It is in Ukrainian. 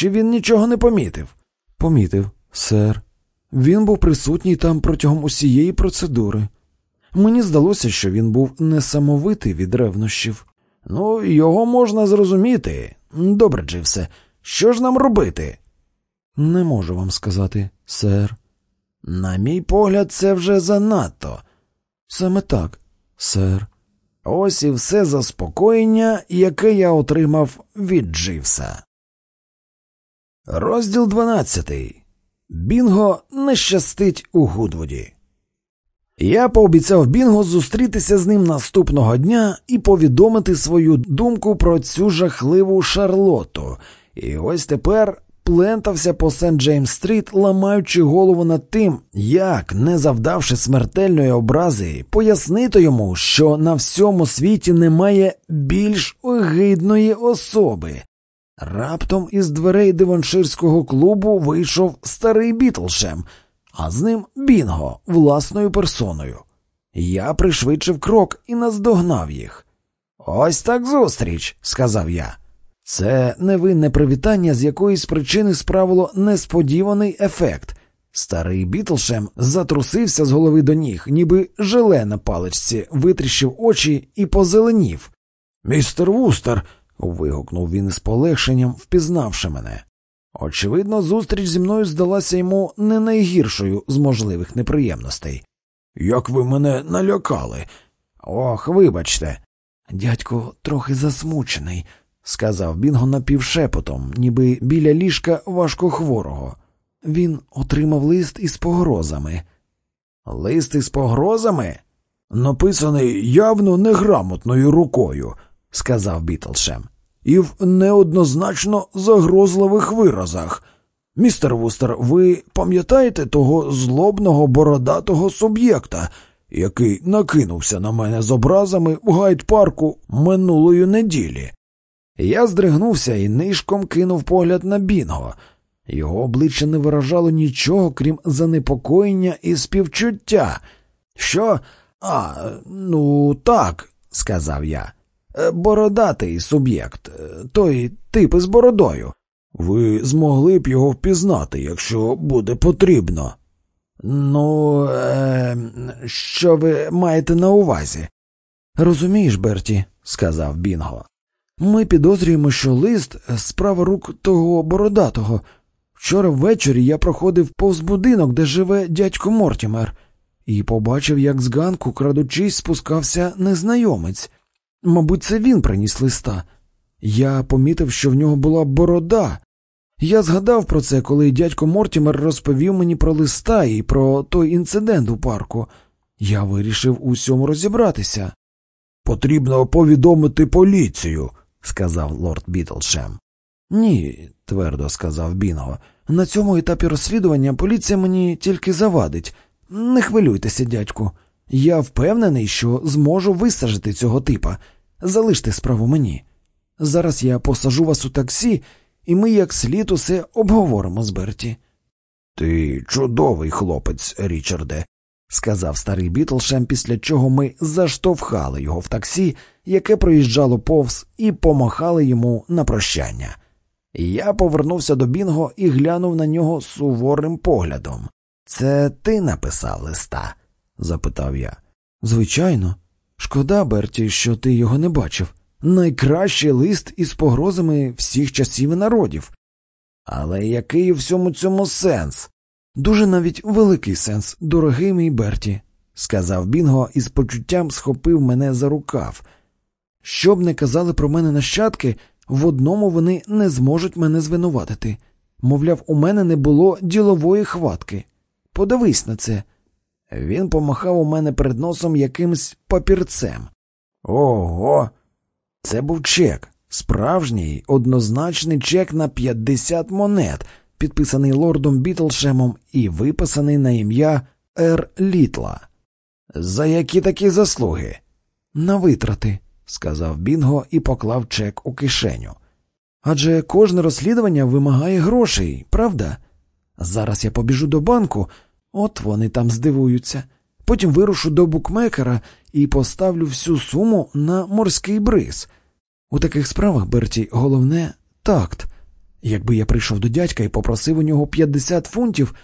Чи він нічого не помітив? Помітив, сер. Він був присутній там протягом усієї процедури. Мені здалося, що він був несамовитий від ревнощів. Ну, його можна зрозуміти. Добре, Дживсе, що ж нам робити? Не можу вам сказати, сер. На мій погляд, це вже занадто. Саме так, сер. Ось і все заспокоєння, яке я отримав від Дживса. Розділ 12. Бінго не щастить у Гудвуді. Я пообіцяв Бінго зустрітися з ним наступного дня і повідомити свою думку про цю жахливу Шарлоту. І ось тепер плентався по сент Джеймс Стріт, ламаючи голову над тим, як, не завдавши смертельної образи, пояснити йому, що на всьому світі немає більш огидної особи. Раптом із дверей диванширського клубу вийшов старий Бітлшем, а з ним Бінго власною персоною. Я пришвидшив крок і наздогнав їх. Ось так зустріч, сказав я. Це невинне привітання з якоїсь причини справило несподіваний ефект. Старий Бітлшем затрусився з голови до ніг, ніби желе на паличці, витріщив очі і позеленів. Містер Вустер. Вигукнув він із полегшенням, впізнавши мене. Очевидно, зустріч зі мною здалася йому не найгіршою з можливих неприємностей. Як ви мене налякали? Ох, вибачте. Дядько трохи засмучений, сказав Бінго напівшепотом, ніби біля ліжка важкохворого. Він отримав лист із погрозами. Лист із погрозами? Написаний явно неграмотною рукою, сказав Бітлшем, і в неоднозначно загрозливих виразах. Містер Вустер, ви пам'ятаєте того злобного бородатого суб'єкта, який накинувся на мене з образами в гайд-парку минулої неділі? Я здригнувся і нишком кинув погляд на Бінго. Його обличчя не виражало нічого, крім занепокоєння і співчуття. Що? А, ну так, сказав я. «Е, Бородатий суб'єкт, е, той тип із бородою. Ви змогли б його впізнати, якщо буде потрібно. Ну, е, що ви маєте на увазі? Розумієш, Берті, сказав Бінго. Ми підозрюємо, що лист справа рук того бородатого. Вчора ввечері я проходив повз будинок, де живе дядько Мортімер, і побачив, як з ганку, крадучись, спускався незнайомець. Мабуть, це він приніс листа. Я помітив, що в нього була борода. Я згадав про це, коли дядько Мортімер розповів мені про листа і про той інцидент у парку. Я вирішив усьому розібратися. Потрібно повідомити поліцію, сказав лорд Бітлшем. Ні, твердо сказав Бінго. На цьому етапі розслідування поліція мені тільки завадить. Не хвилюйтеся, дядьку. Я впевнений, що зможу висажити цього типа. Залиште справу мені. Зараз я посажу вас у таксі, і ми як слід усе обговоримо з Берті. Ти чудовий хлопець, Річарде, сказав старий Бітлшем, після чого ми заштовхали його в таксі, яке проїжджало повз, і помахали йому на прощання. Я повернувся до Бінго і глянув на нього суворим поглядом. Це ти написав листа? Запитав я. Звичайно, шкода, Берті, що ти його не бачив. Найкращий лист із погрозами всіх часів і народів. Але який у всьому цьому сенс? Дуже навіть великий сенс, дорогий мій Берті, сказав Бінго і з почуттям схопив мене за рукав. Що б не казали про мене нащадки, в одному вони не зможуть мене звинуватити. Мовляв, у мене не було ділової хватки. Подивись на це. Він помахав у мене перед носом якимсь папірцем. Ого, це був чек, справжній однозначний чек на 50 монет, підписаний лордом Бітлшемом і виписаний на ім'я Р. Літла. За які такі заслуги? На витрати, сказав Бінго і поклав чек у кишеню. Адже кожне розслідування вимагає грошей, правда? Зараз я побіжу до банку, от вони там здивуються. Потім вирушу до букмекера і поставлю всю суму на морський бриз. У таких справах, Берті, головне такт. Якби я прийшов до дядька і попросив у нього 50 фунтів,